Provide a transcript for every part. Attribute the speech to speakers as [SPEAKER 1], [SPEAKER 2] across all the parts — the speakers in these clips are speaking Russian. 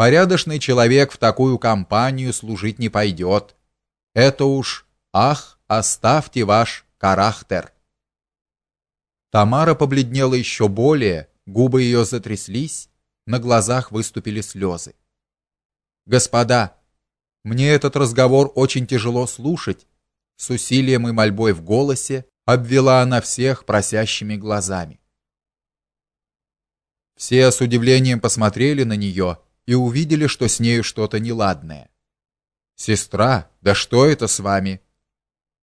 [SPEAKER 1] Порядочный человек в такую компанию служить не пойдет. Это уж, ах, оставьте ваш характер. Тамара побледнела еще более, губы ее затряслись, на глазах выступили слезы. Господа, мне этот разговор очень тяжело слушать, с усилием и мольбой в голосе обвела она всех просящими глазами. Все с удивлением посмотрели на нее и увидели, что с нею что-то неладное. Сестра, да что это с вами?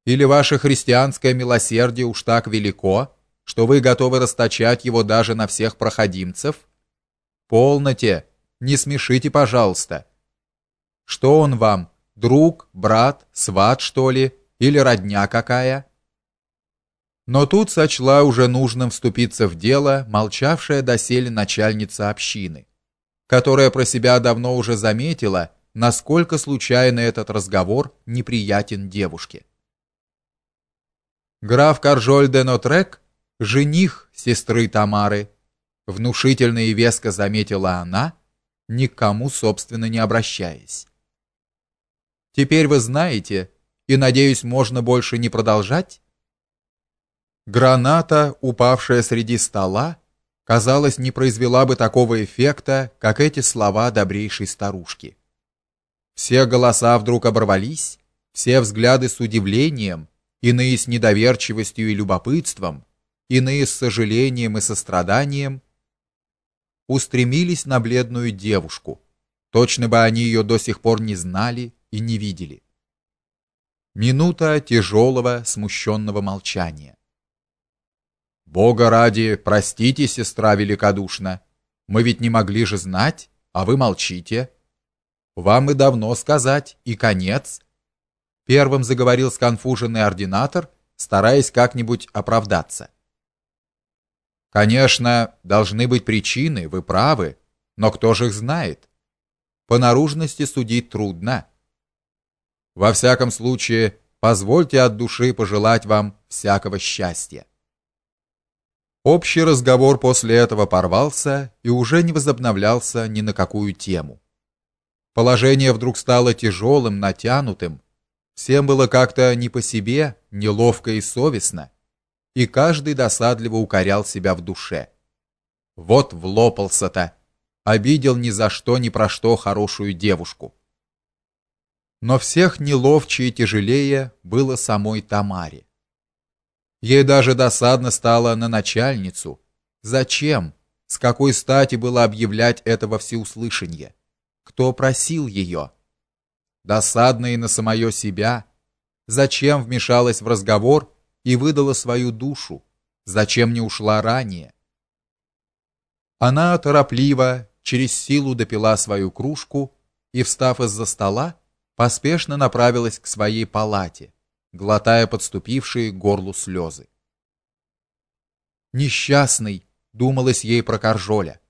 [SPEAKER 1] Или ваше христианское милосердие уж так велико, что вы готовы расточать его даже на всех проходимцев? Полноте, не смешите, пожалуйста. Что он вам, друг, брат, сват, что ли, или родня какая? Но тут сочла уже нужным вступиться в дело молчавшая доселе начальница общины, которая про себя давно уже заметила, насколько случайно этот разговор неприятен девушке. Граф Каржоль де Нотрек, жених сестры Тамары, внушительно и веско заметила она, никому собственно не обращаясь. Теперь вы знаете, и надеюсь, можно больше не продолжать. Граната, упавшая среди стола, казалось, не произвела бы такого эффекта, как эти слова добрейшей старушки. Все голоса вдруг оборвались, все взгляды с удивлением, иные с недоверчивостью и любопытством, иные с сожалением и состраданием, устремились на бледную девушку. Точно бы они ее до сих пор не знали и не видели. Минута тяжелого, смущенного молчания. Бога ради, простите, сестра великодушна. Мы ведь не могли же знать, а вы молчите. Вам и давно сказать, и конец. Первым заговорил сконфуженный ординатор, стараясь как-нибудь оправдаться. Конечно, должны быть причины, вы правы, но кто же их знает? По наружности судить трудно. Во всяком случае, позвольте от души пожелать вам всякого счастья. Общий разговор после этого порвался и уже не возобновлялся ни на какую тему. Положение вдруг стало тяжелым, натянутым. Всем было как-то не по себе, неловко и совестно, и каждый досадливо укорял себя в душе. Вот влопался-то, обидел ни за что ни про что хорошую девушку. Но всех неловче и тяжелее было самой Тамаре. Ей даже досадно стало на начальницу. Зачем? С какой стати было объявлять это во всеуслышание? Кто просил ее? Досадно и на самое себя. Зачем вмешалась в разговор и выдала свою душу? Зачем не ушла ранее? Она торопливо, через силу допила свою кружку и, встав из-за стола, поспешно направилась к своей палате глотая подступившие к горлу слезы. Несчастный, думалось ей про Каржоля.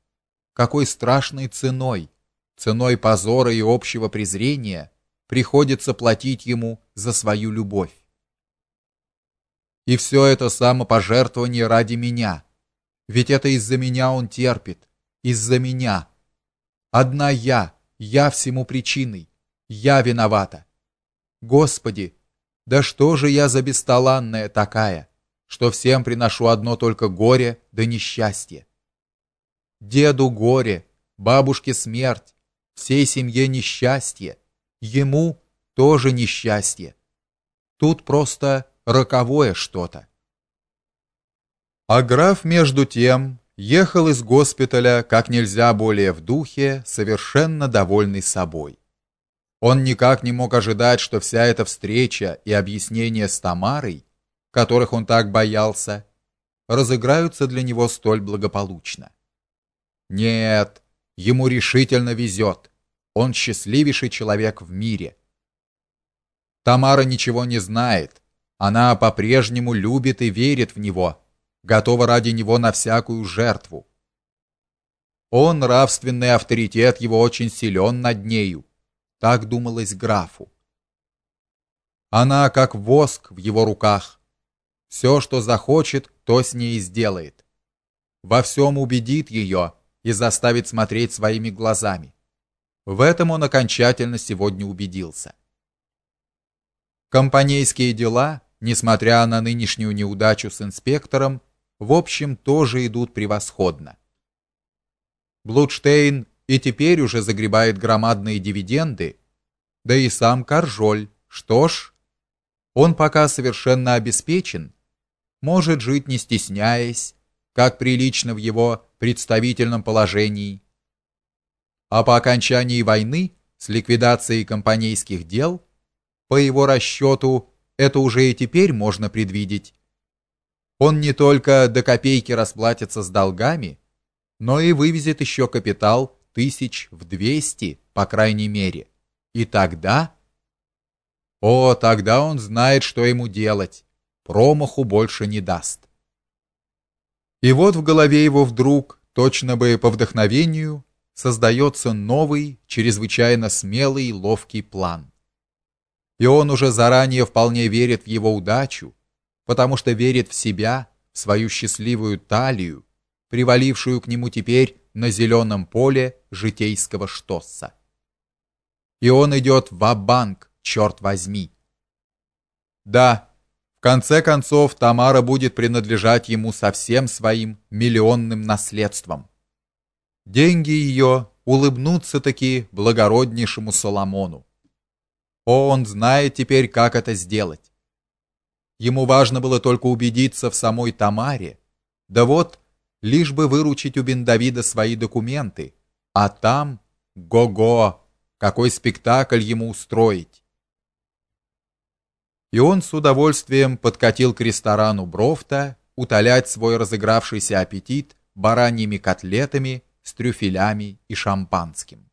[SPEAKER 1] Какой страшной ценой, ценой позора и общего презрения приходится платить ему за свою любовь. И все это самопожертвование ради меня. Ведь это из-за меня он терпит, из-за меня. Одна я, я всему причиной. Я виновата. Господи, да что же я за бесталанная такая, что всем приношу одно только горе да несчастье? Деду горе, бабушке смерть, всей семье несчастье, ему тоже несчастье. Тут просто роковое что-то. А граф между тем ехал из госпиталя как нельзя более в духе, совершенно довольный собой. Он никак не мог ожидать, что вся эта встреча и объяснение с Тамарой, которых он так боялся, разыграются для него столь благополучно. Нет, ему решительно везет. Он счастливейший человек в мире. Тамара ничего не знает. Она по-прежнему любит и верит в него, готова ради него на всякую жертву. Он нравственный авторитет его очень силен над нею так думалось графу. Она как воск в его руках. Все, что захочет, то с ней сделает. Во всем убедит ее и заставит смотреть своими глазами. В этом он окончательно сегодня убедился. Компанейские дела, несмотря на нынешнюю неудачу с инспектором, в общем тоже идут превосходно. Блудштейн и теперь уже загребает громадные дивиденды, да и сам Каржоль. Что ж, он пока совершенно обеспечен, может жить не стесняясь, как прилично в его представительном положении. А по окончании войны с ликвидацией компанейских дел, по его расчету, это уже и теперь можно предвидеть. Он не только до копейки расплатится с долгами, но и вывезет еще капитал тысяч в двести, по крайней мере. И тогда О, тогда он знает, что ему делать. Промаху больше не даст. И вот в голове его вдруг, точно бы по вдохновению, создается новый, чрезвычайно смелый и ловкий план. И он уже заранее вполне верит в его удачу, потому что верит в себя, в свою счастливую талию, привалившую к нему теперь на зеленом поле житейского штосса. И он идет в банк черт возьми. Да, в конце концов Тамара будет принадлежать ему со всем своим миллионным наследством. Деньги ее улыбнутся таки благороднейшему Соломону. О, он знает теперь, как это сделать. Ему важно было только убедиться в самой Тамаре. Да вот лишь бы выручить у Бендавида свои документы, а там го-го, какой спектакль ему устроить. И он с удовольствием подкатил к ресторану Брофта утолять свой разыгравшийся аппетит бараньими котлетами с трюфелями и шампанским.